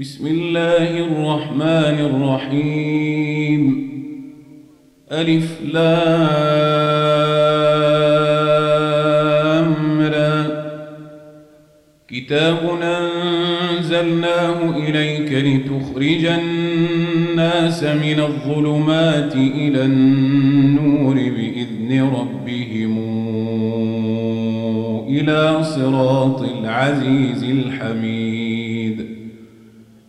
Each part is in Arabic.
بسم الله الرحمن الرحيم. ألف لامرى كتاب أنزلناه إليك لتخرج الناس من الظلمات إلى النور بإذن ربهم إلى صراط العزيز الحميد.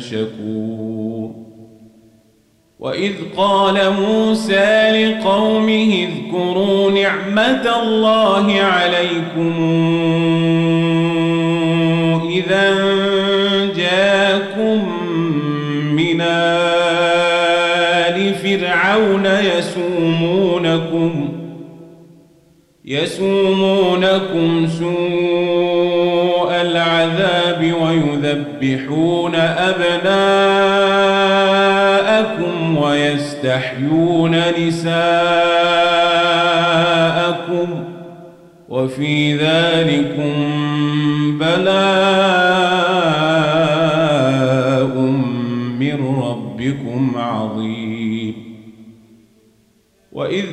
شكور وإذ قال موسى لقومه اذكروا نعمة الله عليكم إذا جاءكم من آل فرعون يسومونكم يسومونكم سوء العذاب ويذبحون أبناءكم ويستحيون نساءكم وفي ذلكم بلاء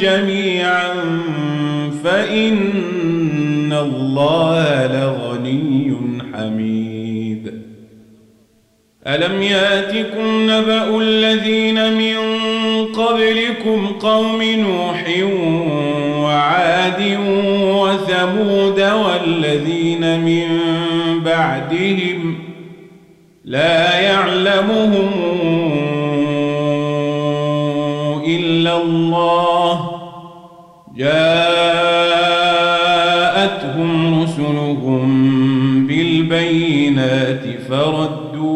جميعا فإن الله لغني حميد. ألم يأتكم نبأ الذين من قبلكم قوم نوح وعاد وثمود والذين من بعدهم لا يعلمهم إلا الله جاءتهم رسلهم بالبينات فردوا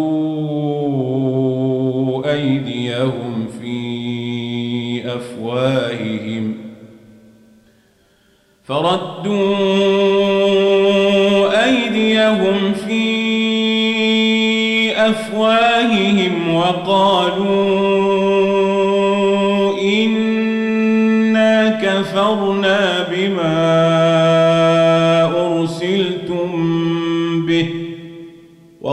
أيديهم في أفواههم فردوا أيديهم في أفواههم وقالوا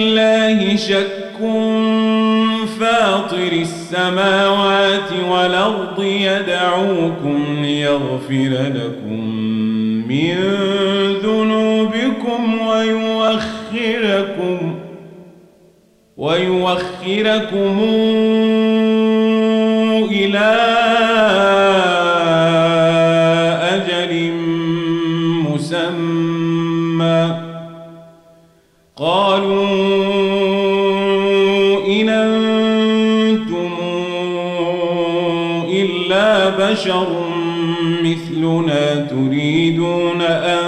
الله شك فاطر السماوات والأرض يدعوكم ليغفر لكم من ذنوبكم ويؤخركم ويؤخركم إلى بشر مثلنا تريدون أن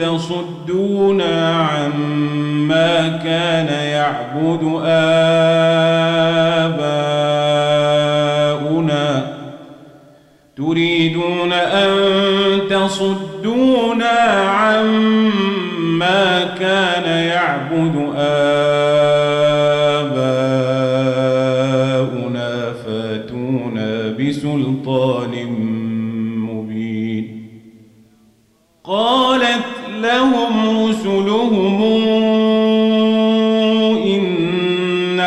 تصدونا عما كان يعبد آباؤنا. تريدون أن تصدونا عما كان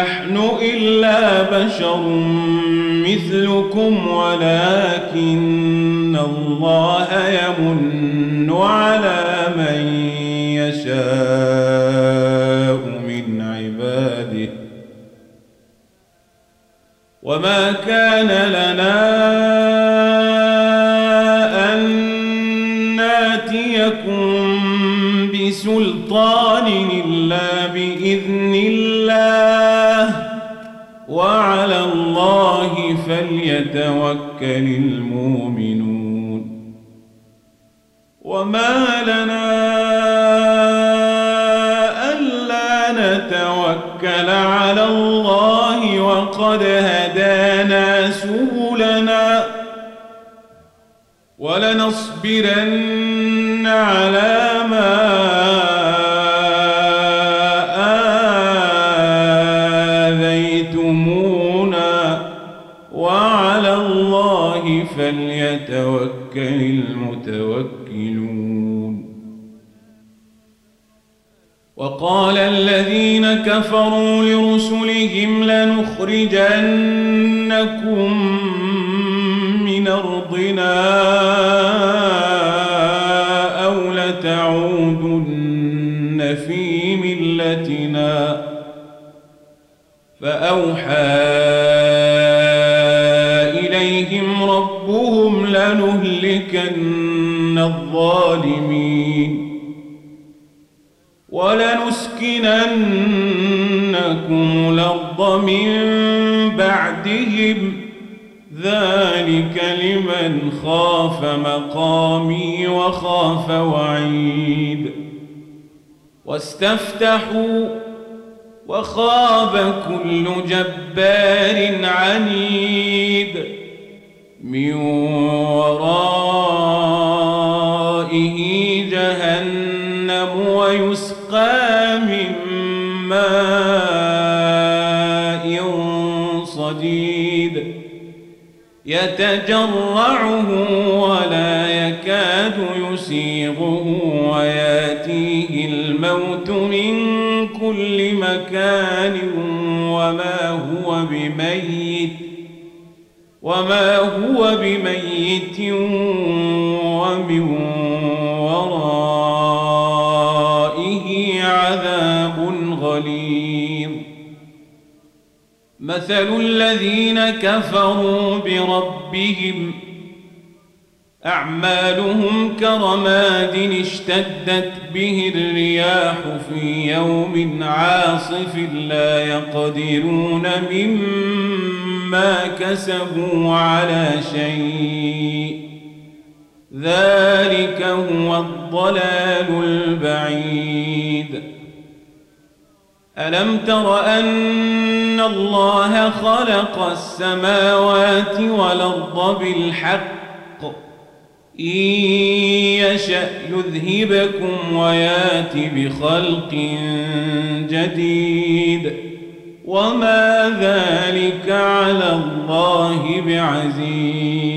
نحن إلا بشر مثلكم ولكن الله يمن على من يشاء من عباده. وما كان لنا أن ناتيكم بسلطان إلا بإذن الله. فليتوكل المؤمنون. وما لنا ألا نتوكل على الله وقد هدانا سبلنا ولنصبرن فليتوكل المتوكلون. وقال الذين كفروا لرسلهم لنخرجنكم من أرضنا أو لتعودن في ملتنا. فأوحى لنهلكن الظالمين ولنسكننكم الأرض من بعدهم. ذلك لمن خاف مقامي وخاف وعيد. واستفتحوا وخاب كل جبار عنيد. من ورائه جهنم ويسقى من ماء صديد يتجرعه ولا يكاد يسيغه ويأتيه الموت من كل مكان وما هو بميت وما هو بميت ومن مثل الذين كفروا بربهم. أعمالهم كرماد اشتدت به الرياح في يوم عاصف لا يقدرون مما كسبوا على شيء. ذلك هو الضلال البعيد. ألم تر أن الله خلق السماوات والأرض بالحق؟ إن يشأ يذهبكم ويات بخلق جديد. وما ذلك على الله بعزيز.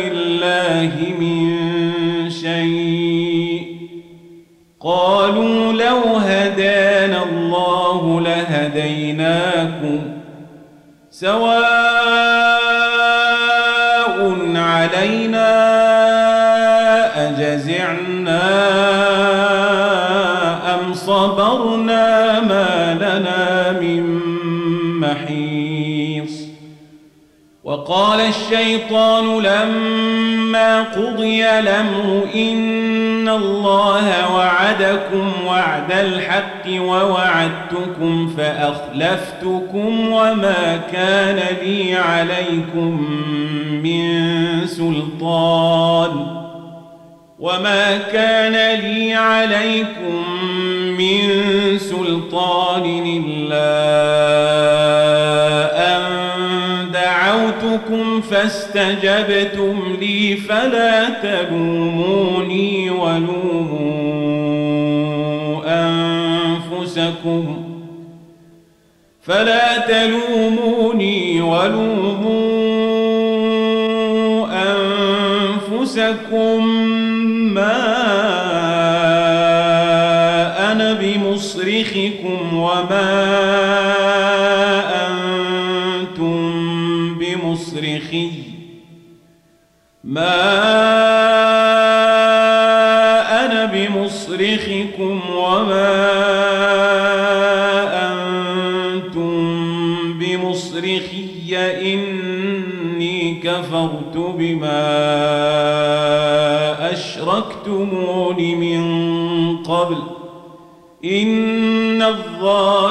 لهديناكم سواء علينا أجزعنا أم صبرنا ما لنا من محيص وقال الشيطان لما قضي الأمر إن الله وعدكم وعد الحق ووعدتكم فأخلفتكم وما كان لي عليكم من سلطان وما كان لي عليكم من سلطان إلا فاستجبتم لي فلا تلوموني ولوموا أنفسكم. فلا تلوموني ولوموا أنفسكم ما أنا بمصرخكم وما ما أنا بمصرخكم وما أنتم بمصرخي إني كفرت بما أشركتمون من قبل إن الظالمين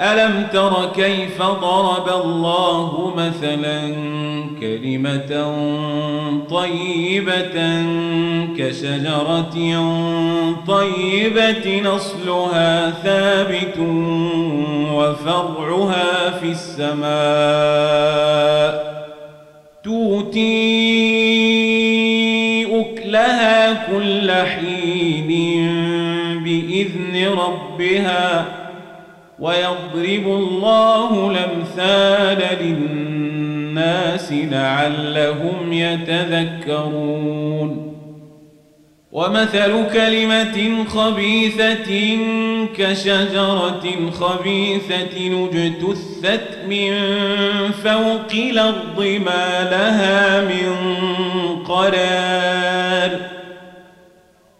ألم تر كيف ضرب الله مثلا كلمة طيبة كشجرة طيبة نصلها ثابت وفرعها في السماء توتي أكلها كل حين بإذن ربها ويضرب الله الأمثال للناس لعلهم يتذكرون. ومثل كلمة خبيثة كشجرة خبيثة نجتثت من فوق الأرض ما لها من قرار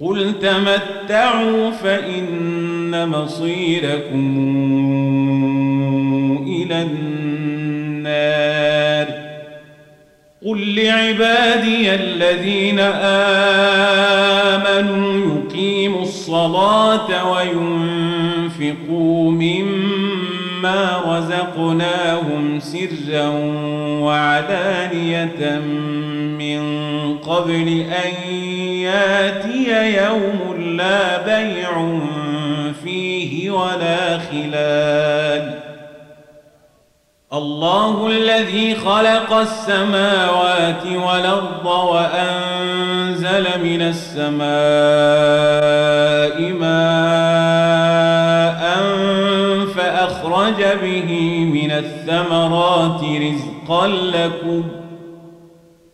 قل تمتعوا فإن مصيركم إلى النار قل عبادي الذين آمنوا يقيموا الصلاة وينفقوا مما رزقناهم سرا وعلانية من قبل أن ياتي يوم لا بيع فيه ولا خلال. الله الذي خلق السماوات والأرض وأنزل من السماء ماء فأخرج به من الثمرات رزقا لكم.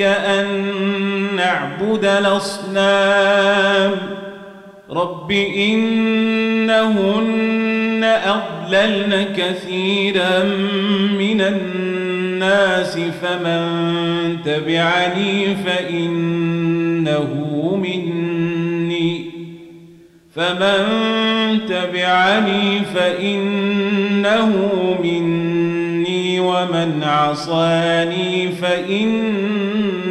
أن نعبد الأصنام. رب إنهن أضللن كثيرا من الناس فمن تبعني فإنه مني. فمن تبعني فإنه مني ومن عصاني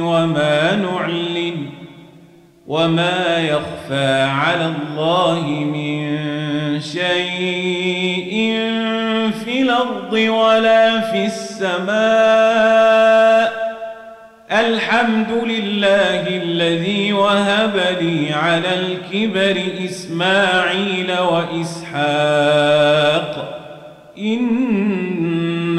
وما نعلن وما يخفى على الله من شيء في الأرض ولا في السماء. الحمد لله الذي وهب لي على الكبر إسماعيل وإسحاق. إن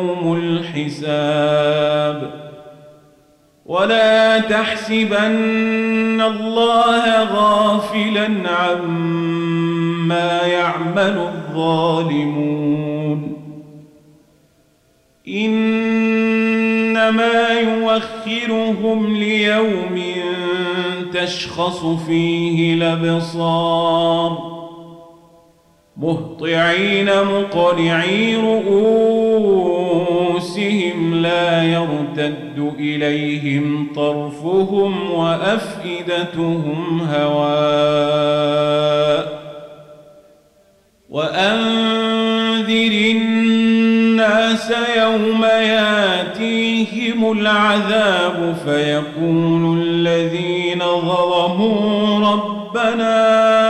الحساب. ولا تحسبن الله غافلا عما يعمل الظالمون. إنما يوخرهم ليوم تشخص فيه الأبصار. مهطعين مقنعي رؤوسهم لا يرتد إليهم طرفهم وأفئدتهم هواء وأنذر الناس يوم ياتيهم العذاب فيقول الذين ظلموا ربنا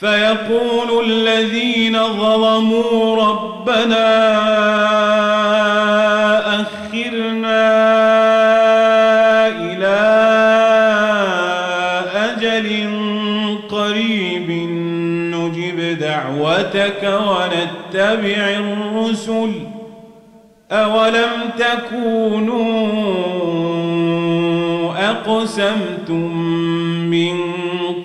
فيقول الذين ظلموا ربنا أخرنا إلى أجل قريب نجب دعوتك ونتبع الرسل أولم تكونوا أقسمتم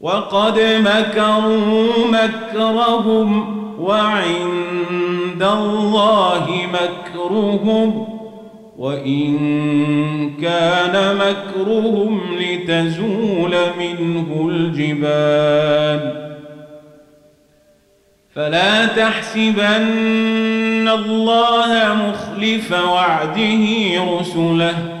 وقد مكروا مكرهم وعند الله مكرهم وإن كان مكرهم لتزول منه الجبال. فلا تحسبن الله مخلف وعده رسله.